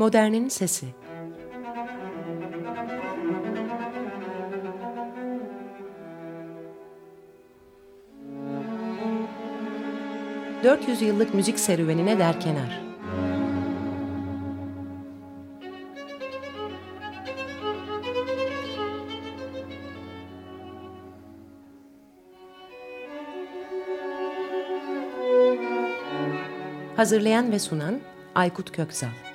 Modernin Sesi 400 yıllık müzik serüvenine derkenar. Hazırlayan ve sunan Aykut Köksal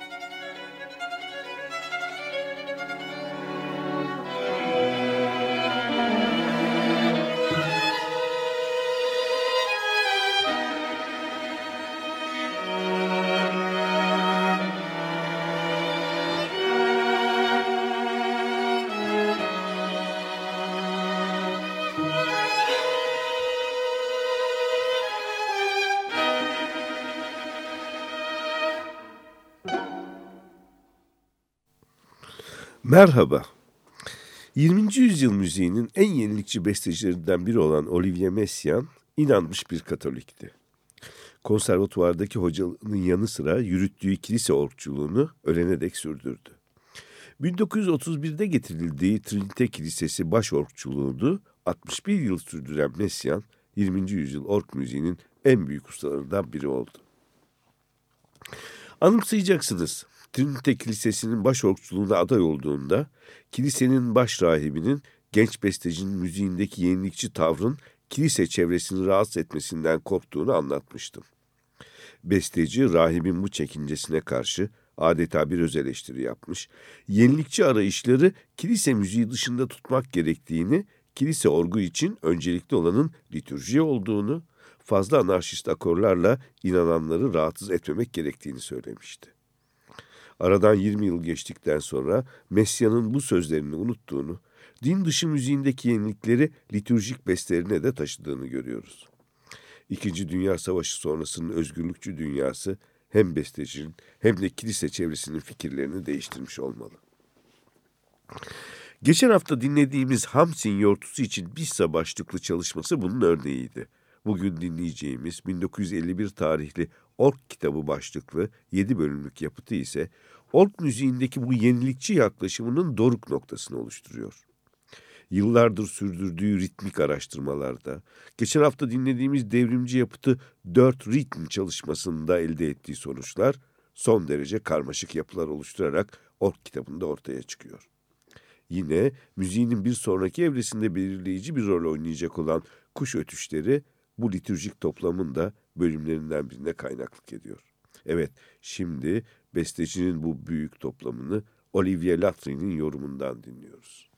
Merhaba. 20. yüzyıl müziğinin en yenilikçi bestecilerinden biri olan Olivier Messiaen inanmış bir Katolikti. Konservatuvardaki hocanın yanı sıra yürüttüğü kilise orkçuluğunu ölene dek sürdürdü. 1931'de getirildiği Trinite Kilisesi baş orkçuluğunu 61 yıl sürdüren Messiaen, 20. yüzyıl ork müziğinin en büyük ustalarından biri oldu. Anımsayacaksınız. Trinite Kilisesi'nin başorkçuluğuna aday olduğunda kilisenin baş rahibinin genç bestecinin müziğindeki yenilikçi tavrın kilise çevresini rahatsız etmesinden korktuğunu anlatmıştım. Besteci rahibin bu çekincesine karşı adeta bir öz eleştiri yapmış, yenilikçi arayışları kilise müziği dışında tutmak gerektiğini, kilise orgu için öncelikli olanın litürji olduğunu, fazla anarşist akorlarla inananları rahatsız etmemek gerektiğini söylemişti. Aradan 20 yıl geçtikten sonra Mesya'nın bu sözlerini unuttuğunu, din dışı müziğindeki yenilikleri litürjik bestelerine de taşıdığını görüyoruz. İkinci Dünya Savaşı sonrasının özgürlükçü dünyası hem bestecinin hem de kilise çevresinin fikirlerini değiştirmiş olmalı. Geçen hafta dinlediğimiz Hamsin yortusu için Bissa başlıklı çalışması bunun örneğiydi. Bugün dinleyeceğimiz 1951 tarihli Ork kitabı başlıklı 7 bölümlük yapıtı ise Ork müziğindeki bu yenilikçi yaklaşımının doruk noktasını oluşturuyor. Yıllardır sürdürdüğü ritmik araştırmalarda, geçen hafta dinlediğimiz devrimci yapıtı 4 ritm çalışmasında elde ettiği sonuçlar son derece karmaşık yapılar oluşturarak Ork kitabında ortaya çıkıyor. Yine müziğinin bir sonraki evresinde belirleyici bir rol oynayacak olan kuş ötüşleri bu litürjik toplamın da bölümlerinden birine kaynaklık ediyor. Evet, şimdi bestecinin bu büyük toplamını Olivier Latrine'in yorumundan dinliyoruz.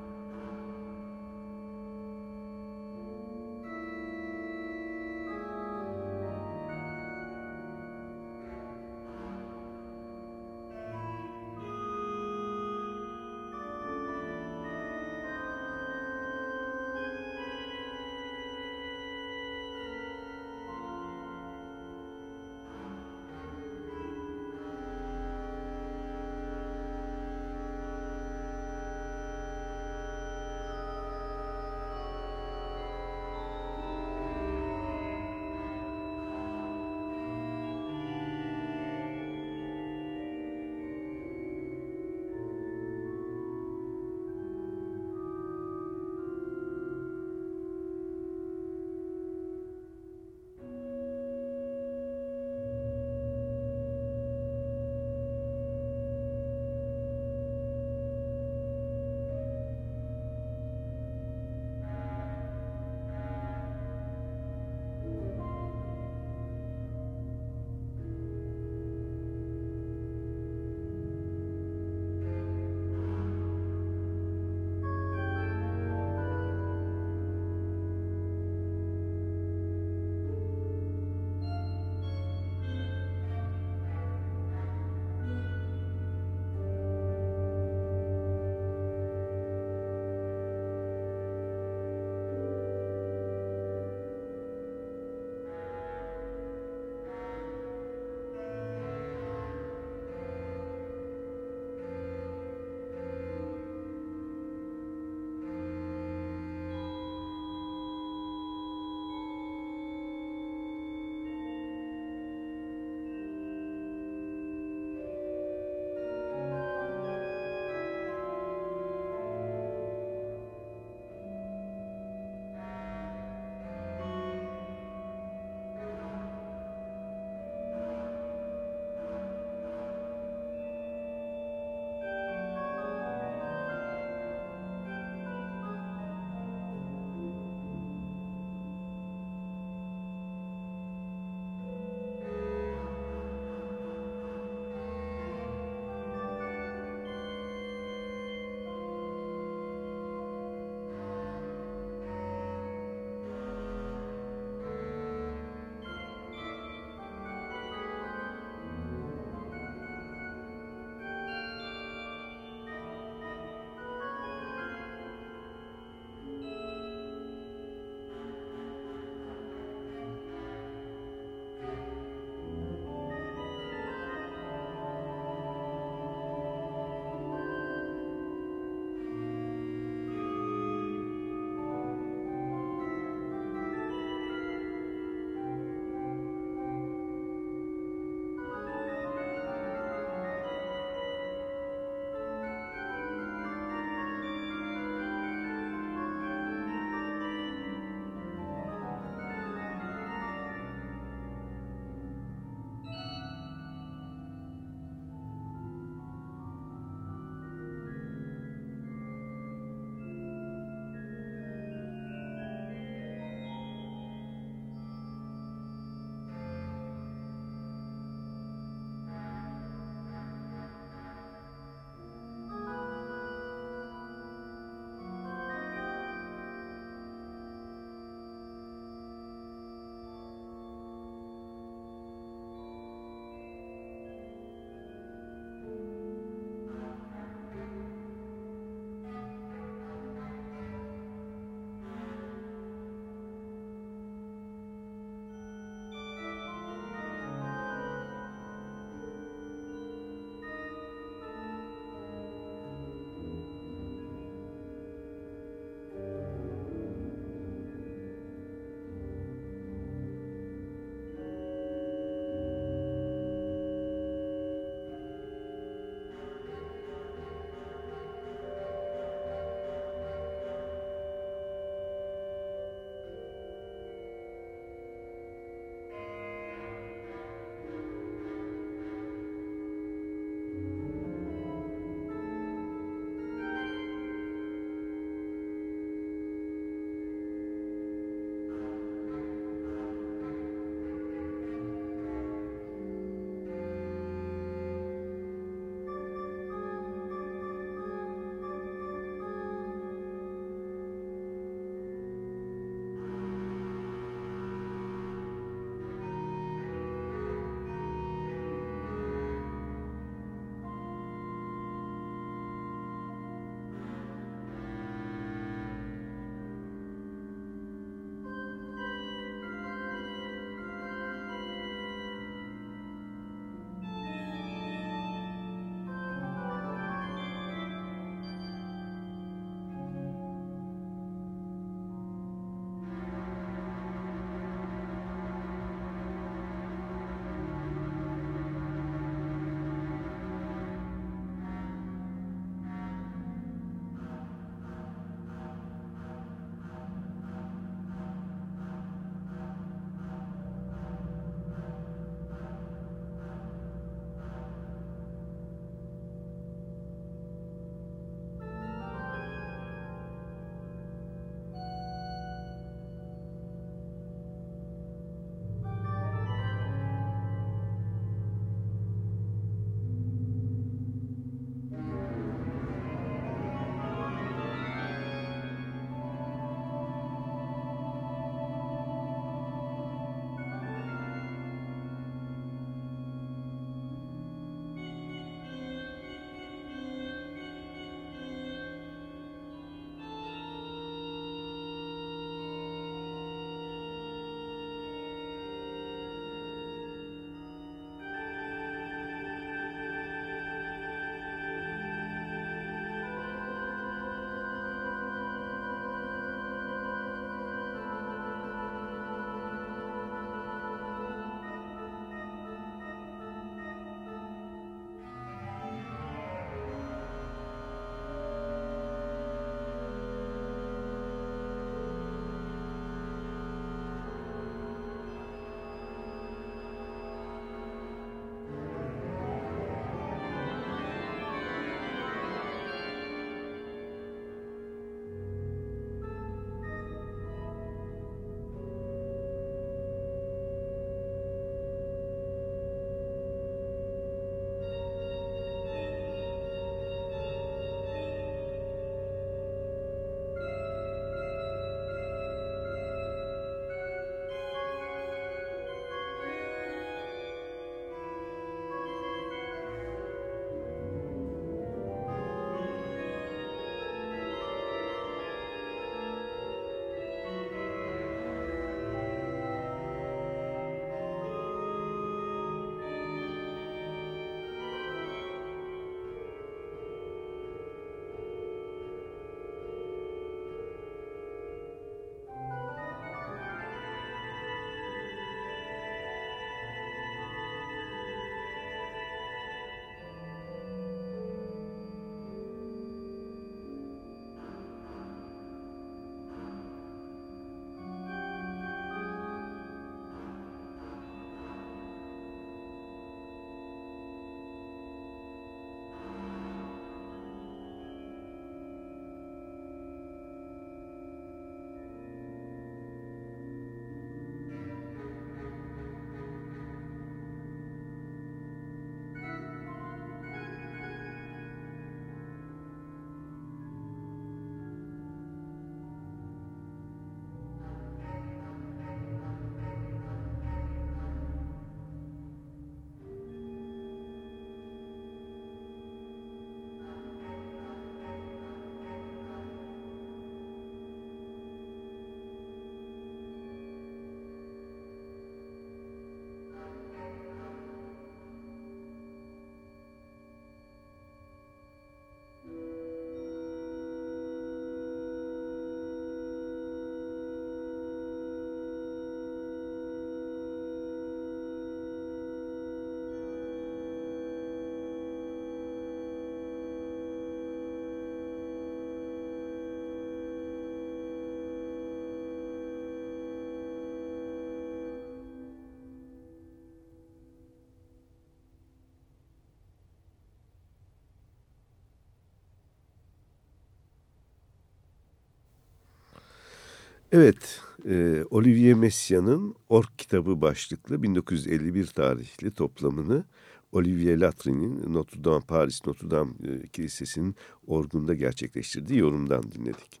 Evet, e, Olivier Messiaen'ın Ork kitabı başlıklı 1951 tarihli toplamını Olivier Latry'nin Notre Dame Paris Notre Dame e, Kilisesi'nin orgunda gerçekleştirdiği yorumdan dinledik.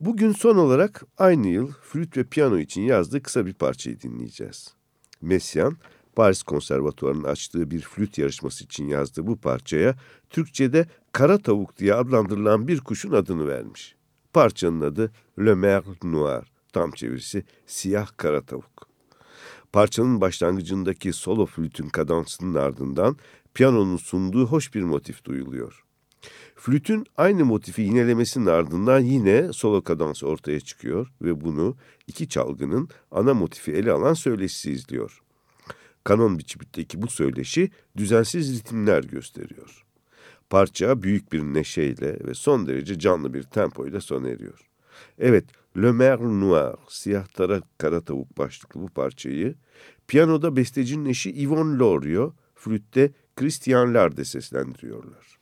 Bugün son olarak aynı yıl flüt ve piyano için yazdığı kısa bir parçayı dinleyeceğiz. Messiaen, Paris Konservatuvarı'nın açtığı bir flüt yarışması için yazdığı bu parçaya Türkçe'de kara tavuk diye adlandırılan bir kuşun adını vermiş. Parçanın adı Le Merle Noir, tam çevirisi siyah kara tavuk. Parçanın başlangıcındaki solo flütün kadansının ardından piyanonun sunduğu hoş bir motif duyuluyor. Flütün aynı motifi yinelemesinin ardından yine solo kadans ortaya çıkıyor ve bunu iki çalgının ana motifi ele alan söyleşisi izliyor. Kanon biçimindeki bu söyleşi düzensiz ritimler gösteriyor. Parça büyük bir neşeyle ve son derece canlı bir tempoyla sona eriyor. Evet, Le Merle Noir, Siyah Tara Kara Tavuk başlıklı bu parçayı piyanoda bestecinin eşi Yvonne Lorio, flütte Christian Larde seslendiriyorlar.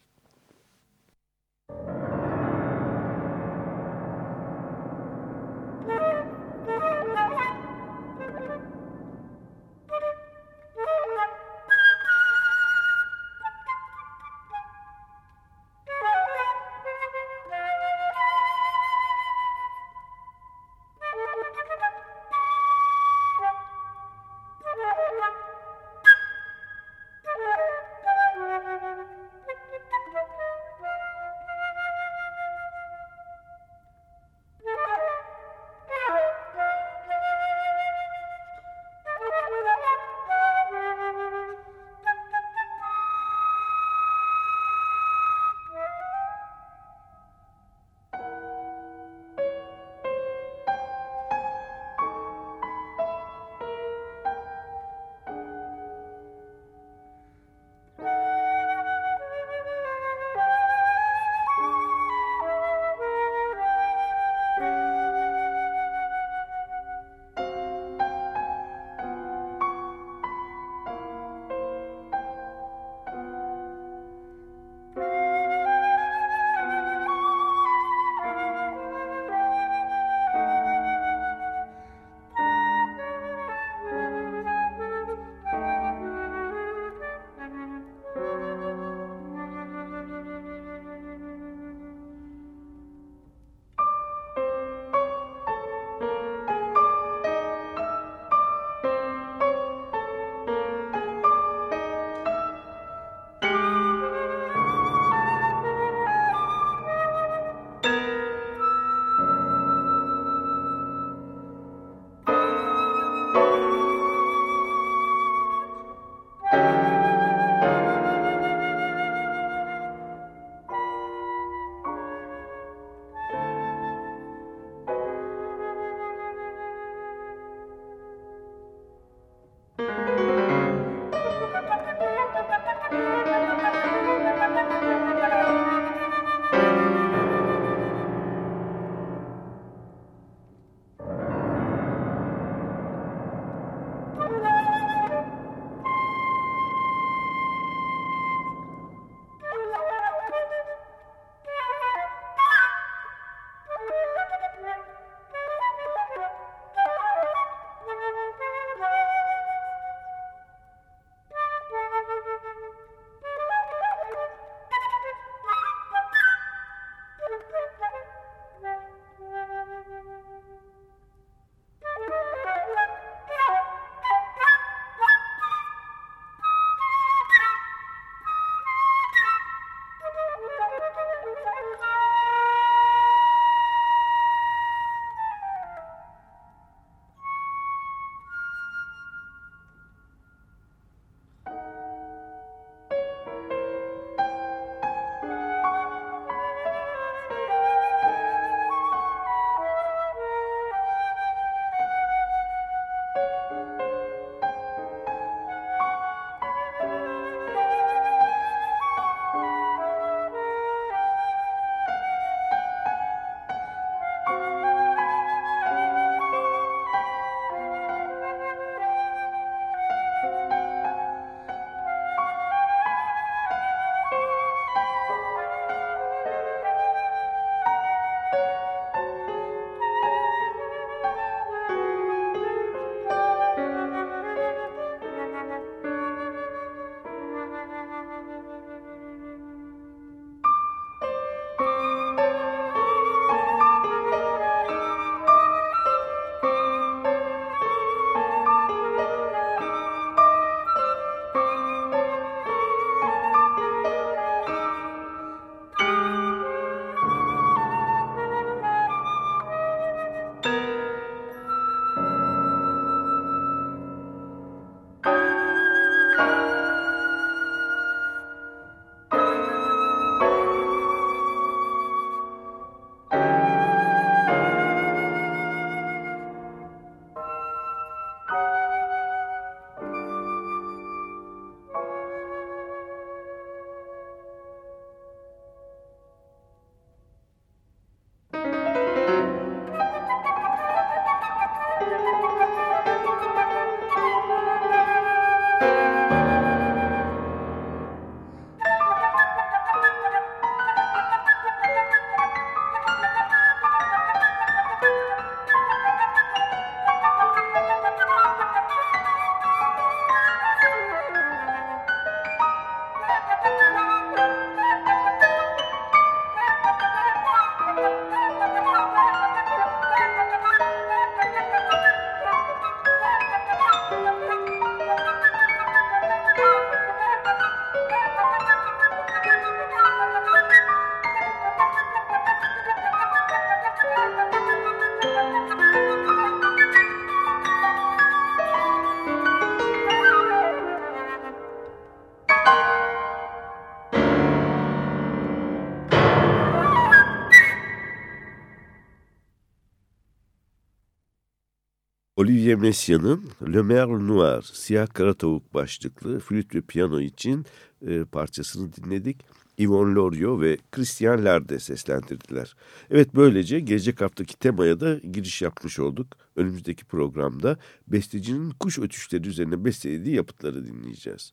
Olivier Messiaen'ın Le Mer Noir, Siyah Kara Tavuk başlıklı flüt ve piyano için e, parçasını dinledik. Yvonne Lorio ve Christian Lerde seslendirdiler. Evet böylece gelecek haftaki temaya da giriş yapmış olduk. Önümüzdeki programda bestecinin kuş ötüşleri üzerine bestelediği yapıtları dinleyeceğiz.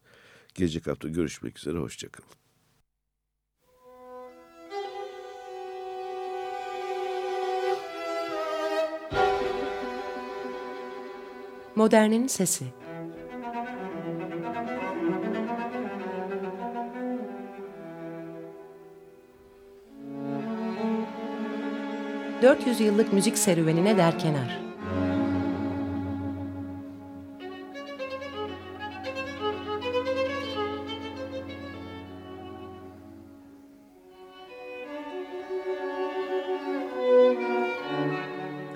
Gelecek hafta görüşmek üzere, hoşçakalın. Modernin Sesi 400 yıllık müzik serüvenine derkenar.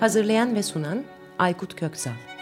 Hazırlayan ve sunan Aykut Köksal